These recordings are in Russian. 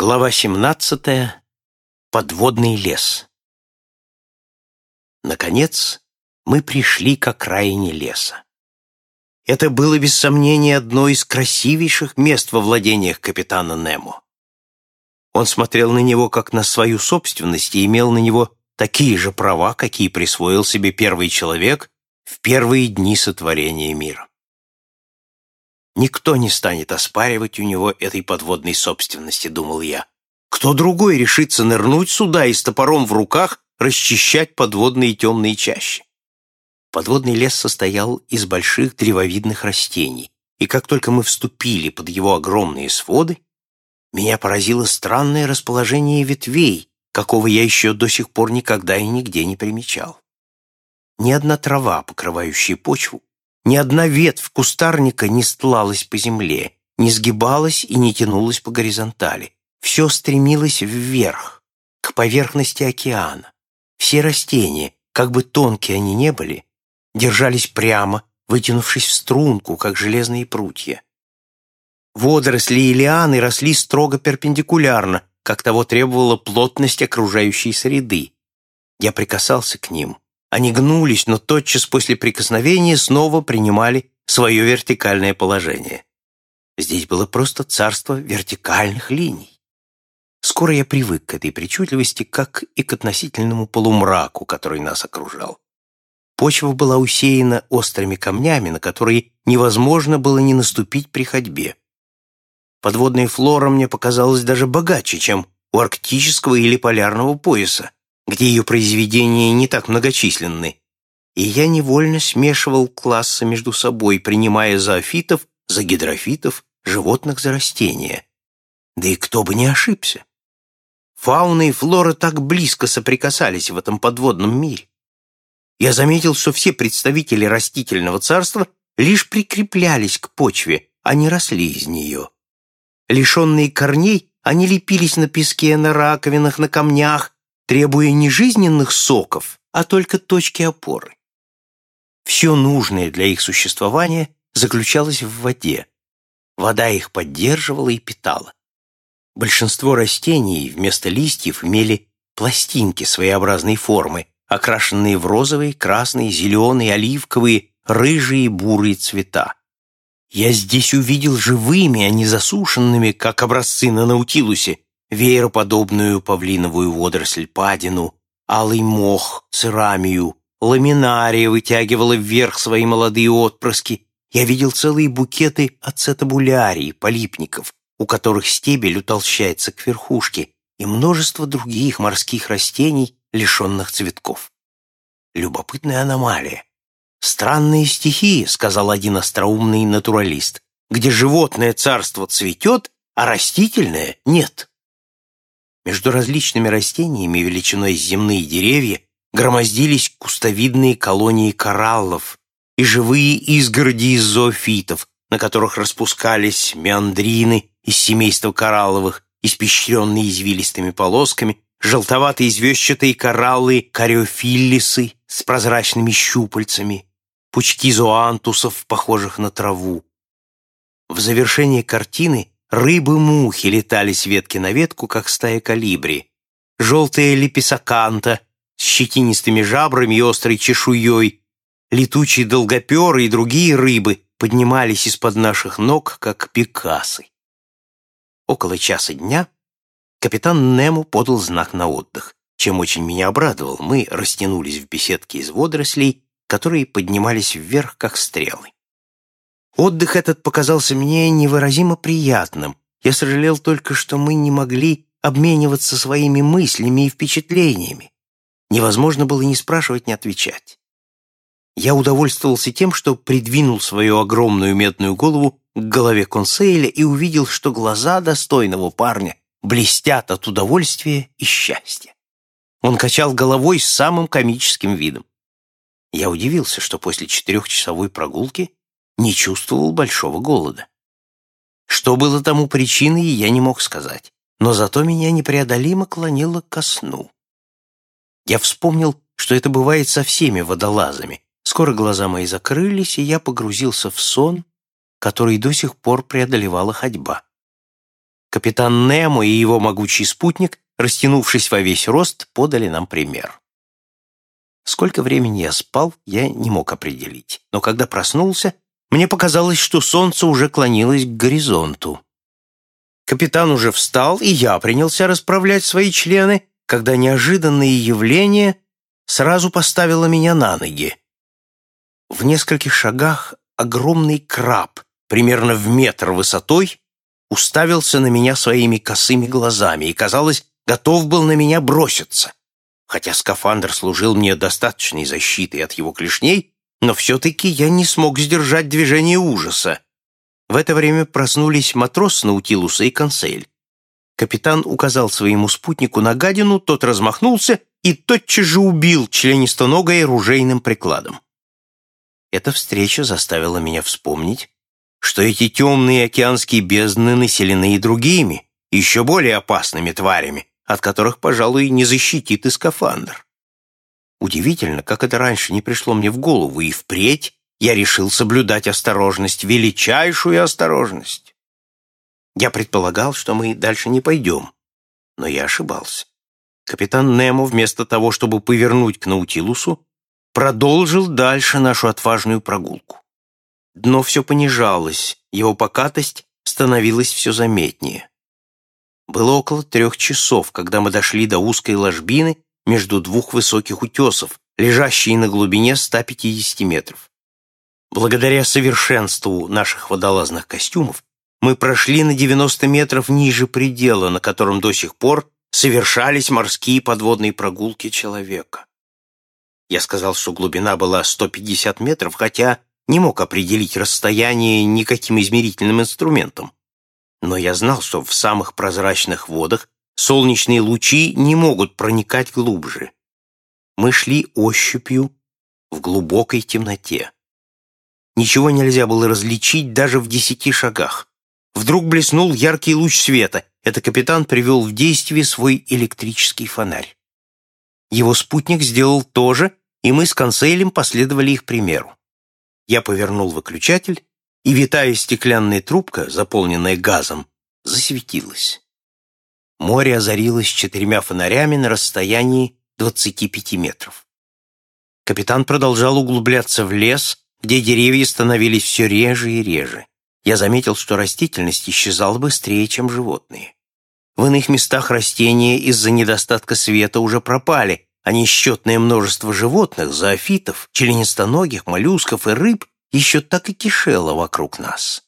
Глава 17. Подводный лес. Наконец, мы пришли к окраине леса. Это было, без сомнения, одно из красивейших мест во владениях капитана Немо. Он смотрел на него как на свою собственность и имел на него такие же права, какие присвоил себе первый человек в первые дни сотворения мира. Никто не станет оспаривать у него этой подводной собственности, думал я. Кто другой решится нырнуть сюда и с топором в руках расчищать подводные темные чащи? Подводный лес состоял из больших древовидных растений, и как только мы вступили под его огромные своды, меня поразило странное расположение ветвей, какого я еще до сих пор никогда и нигде не примечал. Ни одна трава, покрывающая почву, ни одна ветвь кустарника не стлалась по земле, не сгибалась и не тянулась по горизонтали. Все стремилось вверх, к поверхности океана. Все растения, как бы тонкие они не были, держались прямо, вытянувшись в струнку, как железные прутья. Водоросли и лианы росли строго перпендикулярно, как того требовала плотность окружающей среды. Я прикасался к ним, они гнулись, но тотчас после прикосновения снова принимали свое вертикальное положение. Здесь было просто царство вертикальных линий. Скоро я привык к этой причудливости, как и к относительному полумраку, который нас окружал. Почва была усеяна острыми камнями, на которые невозможно было не наступить при ходьбе. Подводная флора мне показалась даже богаче, чем у арктического или полярного пояса, где ее произведения не так многочисленны, и я невольно смешивал классы между собой, принимая зоофитов за гидрофитов, животных за растения. Да и кто бы не ошибся. Фауна и флора так близко соприкасались в этом подводном мире. Я заметил, что все представители растительного царства лишь прикреплялись к почве, а не росли из нее. Лишенные корней, они лепились на песке, на раковинах, на камнях, требуя не жизненных соков, а только точки опоры. Все нужное для их существования заключалось в воде. Вода их поддерживала и питала. Большинство растений вместо листьев имели пластинки своеобразной формы, окрашенные в розовые, красные, зеленые, оливковые, рыжие и бурые цвета. Я здесь увидел живыми, а не засушенными, как образцы на Наутилусе, веероподобную павлиновую водоросль падину, алый мох, церамию, ламинария вытягивала вверх свои молодые отпрыски. Я видел целые букеты ацетабулярий, полипников, у которых стебель утолщается к верхушке, и множество других морских растений, лишенных цветков. Любопытная аномалия. «Странные стихии», — сказал один остроумный натуралист, «где животное царство цветет, а растительное — нет». Между различными растениями величиной земные деревья громоздились кустовидные колонии кораллов и живые изгороди из зоофитов, на которых распускались меандрины из семейства коралловых, испещренные извилистыми полосками, желтоватые звездчатые кораллы кариофиллисы с прозрачными щупальцами, пучки зоантусов, похожих на траву. В завершении картины Рыбы-мухи летали с ветки на ветку, как стая калибри. Желтые леписаканта с щетинистыми жабрами и острой чешуей, летучие долгоперы и другие рыбы поднимались из-под наших ног, как пикасы. Около часа дня капитан Нему подал знак на отдых, чем очень меня обрадовал. Мы растянулись в беседке из водорослей, которые поднимались вверх, как стрелы. Отдых этот показался мне невыразимо приятным. Я сожалел только, что мы не могли обмениваться своими мыслями и впечатлениями. Невозможно было ни спрашивать, ни отвечать. Я удовольствовался тем, что придвинул свою огромную медную голову к голове консейля и увидел, что глаза достойного парня блестят от удовольствия и счастья. Он качал головой с самым комическим видом. Я удивился, что после четырехчасовой прогулки не чувствовал большого голода. Что было тому причиной, я не мог сказать, но зато меня непреодолимо клонило ко сну. Я вспомнил, что это бывает со всеми водолазами. Скоро глаза мои закрылись, и я погрузился в сон, который до сих пор преодолевала ходьба. Капитан Немо и его могучий спутник, растянувшись во весь рост, подали нам пример. Сколько времени я спал, я не мог определить, но когда проснулся, мне показалось, что солнце уже клонилось к горизонту. Капитан уже встал, и я принялся расправлять свои члены, когда неожиданное явление сразу поставило меня на ноги. В нескольких шагах огромный краб, примерно в метр высотой, уставился на меня своими косыми глазами и, казалось, готов был на меня броситься. Хотя скафандр служил мне достаточной защитой от его клешней, но все-таки я не смог сдержать движение ужаса. В это время проснулись матрос Наутилуса и консель. Капитан указал своему спутнику на гадину, тот размахнулся и тотчас же убил членистоногое ружейным прикладом. Эта встреча заставила меня вспомнить, что эти темные океанские бездны населены и другими, еще более опасными тварями, от которых, пожалуй, не защитит и скафандр. Удивительно, как это раньше не пришло мне в голову, и впредь я решил соблюдать осторожность, величайшую осторожность. Я предполагал, что мы дальше не пойдем, но я ошибался. Капитан Немо, вместо того, чтобы повернуть к Наутилусу, продолжил дальше нашу отважную прогулку. Дно все понижалось, его покатость становилась все заметнее. Было около трех часов, когда мы дошли до узкой ложбины между двух высоких утесов, лежащей на глубине 150 метров. Благодаря совершенству наших водолазных костюмов мы прошли на 90 метров ниже предела, на котором до сих пор совершались морские подводные прогулки человека. Я сказал, что глубина была 150 метров, хотя не мог определить расстояние никаким измерительным инструментом. Но я знал, что в самых прозрачных водах солнечные лучи не могут проникать глубже. Мы шли ощупью в глубокой темноте. Ничего нельзя было различить даже в десяти шагах. Вдруг блеснул яркий луч света. Это капитан привел в действие свой электрический фонарь. Его спутник сделал то же, и мы с консейлем последовали их примеру. Я повернул выключатель, и витая стеклянная трубка, заполненная газом, засветилась. Море озарилось четырьмя фонарями на расстоянии 25 метров. Капитан продолжал углубляться в лес, где деревья становились все реже и реже. Я заметил, что растительность исчезала быстрее, чем животные. В иных местах растения из-за недостатка света уже пропали, а несчетное множество животных, зоофитов, членистоногих, моллюсков и рыб еще так и кишело вокруг нас.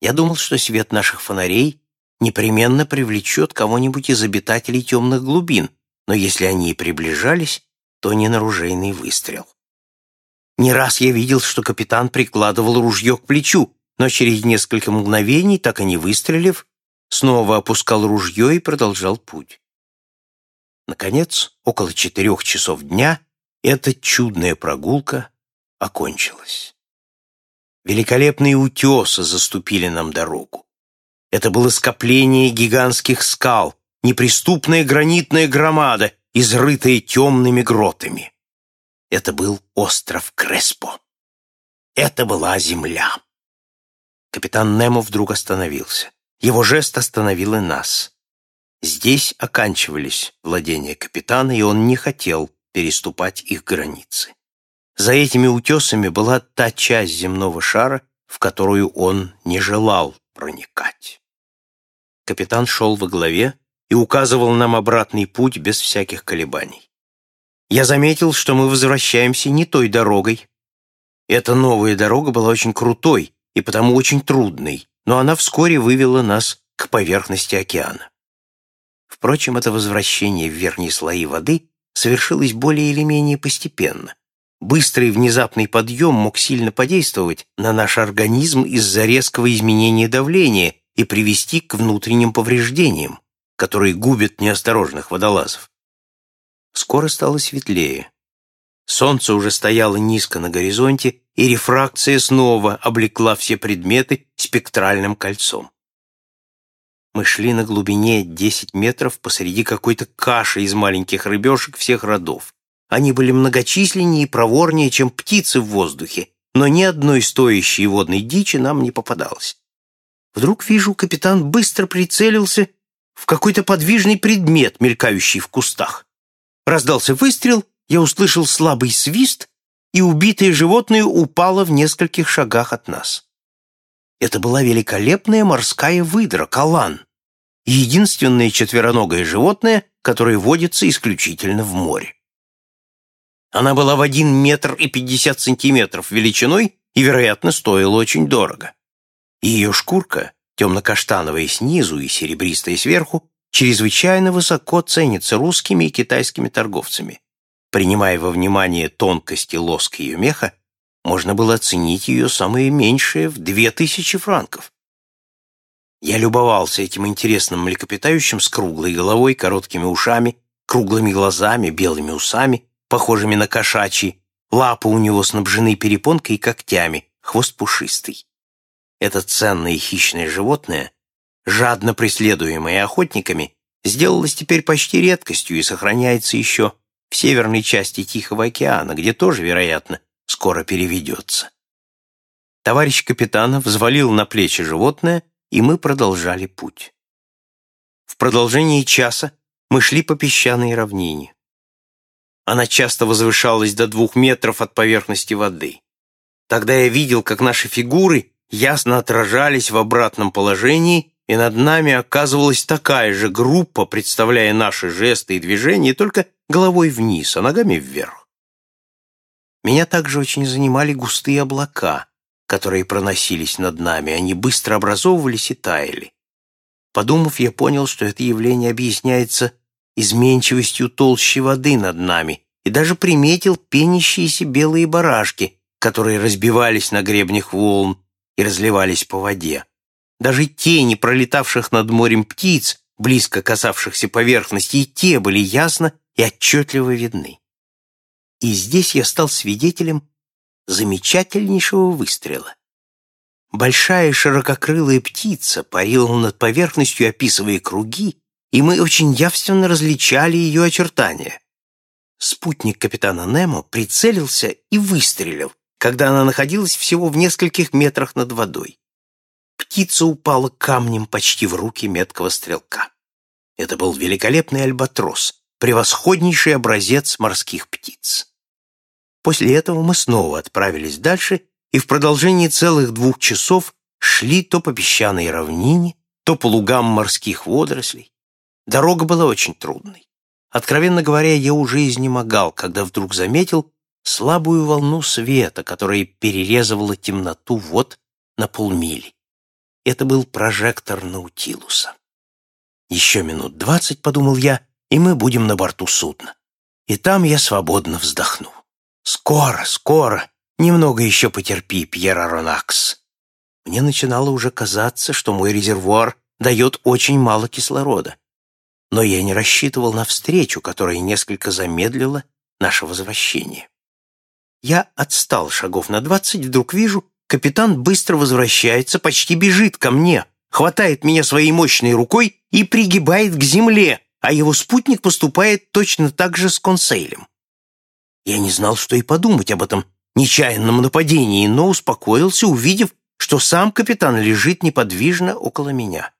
Я думал, что свет наших фонарей непременно привлечет кого-нибудь из обитателей темных глубин, но если они и приближались, то не на ружейный выстрел. Не раз я видел, что капитан прикладывал ружье к плечу, но через несколько мгновений, так и не выстрелив, снова опускал ружье и продолжал путь. Наконец, около четырех часов дня, эта чудная прогулка окончилась. Великолепные утесы заступили нам дорогу. Это было скопление гигантских скал, неприступная гранитная громада, изрытая темными гротами. Это был остров Креспо. Это была земля. Капитан Немо вдруг остановился. Его жест остановил и нас. Здесь оканчивались владения капитана, и он не хотел переступать их границы. За этими утесами была та часть земного шара, в которую он не желал проникать. Капитан шел во главе и указывал нам обратный путь без всяких колебаний. Я заметил, что мы возвращаемся не той дорогой. Эта новая дорога была очень крутой и потому очень трудной, но она вскоре вывела нас к поверхности океана. Впрочем, это возвращение в верхние слои воды совершилось более или менее постепенно. Быстрый внезапный подъем мог сильно подействовать на наш организм из-за резкого изменения давления и привести к внутренним повреждениям, которые губят неосторожных водолазов. Скоро стало светлее. Солнце уже стояло низко на горизонте, и рефракция снова облекла все предметы спектральным кольцом. Мы шли на глубине 10 метров посреди какой-то каши из маленьких рыбешек всех родов. Они были многочисленнее и проворнее, чем птицы в воздухе, но ни одной стоящей водной дичи нам не попадалось. Вдруг вижу, капитан быстро прицелился в какой-то подвижный предмет, мелькающий в кустах. Раздался выстрел, я услышал слабый свист, и убитое животное упало в нескольких шагах от нас. Это была великолепная морская выдра, калан, единственное четвероногое животное, которое водится исключительно в море. Она была в один метр и пятьдесят сантиметров величиной и, вероятно, стоила очень дорого. Ее шкурка, темно-каштановая снизу и серебристая сверху, чрезвычайно высоко ценится русскими и китайскими торговцами. Принимая во внимание тонкости лоска ее меха, можно было оценить ее самое меньшее в две тысячи франков. Я любовался этим интересным млекопитающим с круглой головой, короткими ушами, круглыми глазами, белыми усами, похожими на кошачьи, лапы у него снабжены перепонкой и когтями, хвост пушистый. Это ценное хищное животное, жадно преследуемое охотниками, сделалось теперь почти редкостью и сохраняется еще в северной части Тихого океана, где тоже, вероятно, скоро переведется. Товарищ капитана взвалил на плечи животное, и мы продолжали путь. В продолжении часа мы шли по песчаной равнине. Она часто возвышалась до двух метров от поверхности воды. Тогда я видел, как наши фигуры ясно отражались в обратном положении, и над нами оказывалась такая же группа, представляя наши жесты и движения, только головой вниз, а ногами вверх. Меня также очень занимали густые облака, которые проносились над нами, они быстро образовывались и таяли. Подумав, я понял, что это явление объясняется изменчивостью толщи воды над нами, и даже приметил пенящиеся белые барашки, которые разбивались на гребнях волн и разливались по воде. Даже тени пролетавших над морем птиц, близко касавшихся поверхности, и те были ясно и отчетливо видны. И здесь я стал свидетелем замечательнейшего выстрела. Большая ширококрылая птица парила над поверхностью, описывая круги, и мы очень явственно различали ее очертания. Спутник капитана Немо прицелился и выстрелил, когда она находилась всего в нескольких метрах над водой. Птица упала камнем почти в руки меткого стрелка. Это был великолепный альбатрос, превосходнейший образец морских птиц. После этого мы снова отправились дальше и в продолжении целых двух часов шли то по песчаной равнине, то по лугам морских водорослей. Дорога была очень трудной. Откровенно говоря, я уже изнемогал, когда вдруг заметил слабую волну света, которая перерезывала темноту вот на полмили. Это был прожектор Наутилуса. Еще минут двадцать, подумал я, и мы будем на борту судна. И там я свободно вздохну. Скоро, скоро, немного еще потерпи, Пьер Аронакс. Мне начинало уже казаться, что мой резервуар дает очень мало кислорода. Но я не рассчитывал на встречу, которая несколько замедлила наше возвращение. Я отстал шагов на двадцать, вдруг вижу, капитан быстро возвращается, почти бежит ко мне, хватает меня своей мощной рукой и пригибает к земле, а его спутник поступает точно так же с консейлем. Я не знал, что и подумать об этом нечаянном нападении, но успокоился, увидев, что сам капитан лежит неподвижно около меня.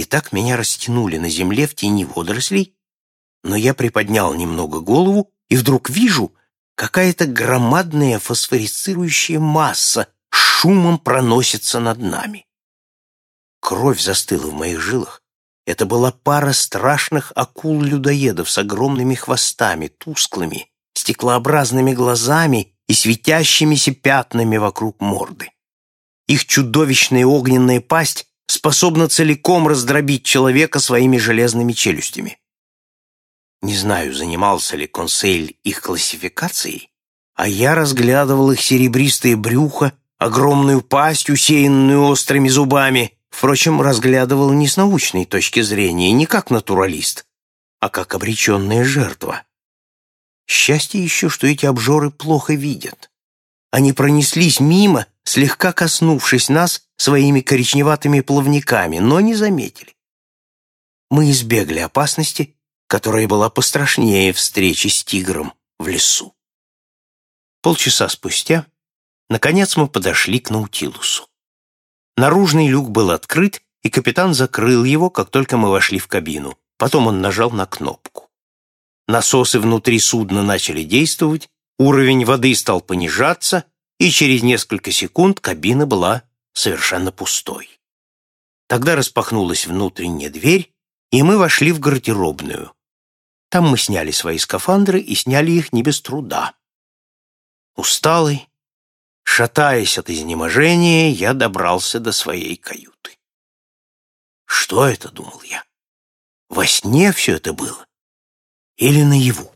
И так меня растянули на земле в тени водорослей, но я приподнял немного голову и вдруг вижу, какая-то громадная фосфорицирующая масса шумом проносится над нами. Кровь застыла в моих жилах, это была пара страшных акул-людоедов с огромными хвостами, тусклыми, стеклообразными глазами и светящимися пятнами вокруг морды. Их чудовищная огненная пасть способна целиком раздробить человека своими железными челюстями. Не знаю, занимался ли консель их классификацией, а я разглядывал их серебристое брюхо, огромную пасть, усеянную острыми зубами, Впрочем, разглядывал не с научной точки зрения, не как натуралист, а как обреченная жертва. Счастье еще, что эти обжоры плохо видят. Они пронеслись мимо, слегка коснувшись нас своими коричневатыми плавниками, но не заметили. Мы избегли опасности, которая была пострашнее встречи с тигром в лесу. Полчаса спустя, наконец, мы подошли к Наутилусу. Наружный люк был открыт, и капитан закрыл его, как только мы вошли в кабину. Потом он нажал на кнопку. Насосы внутри судна начали действовать, уровень воды стал понижаться, и через несколько секунд кабина была совершенно пустой. Тогда распахнулась внутренняя дверь, и мы вошли в гардеробную. Там мы сняли свои скафандры и сняли их не без труда. Усталый, шатаясь от изнеможения, я добрался до своей каюты. «Что это?» — думал я. «Во сне все это было? Или наяву?»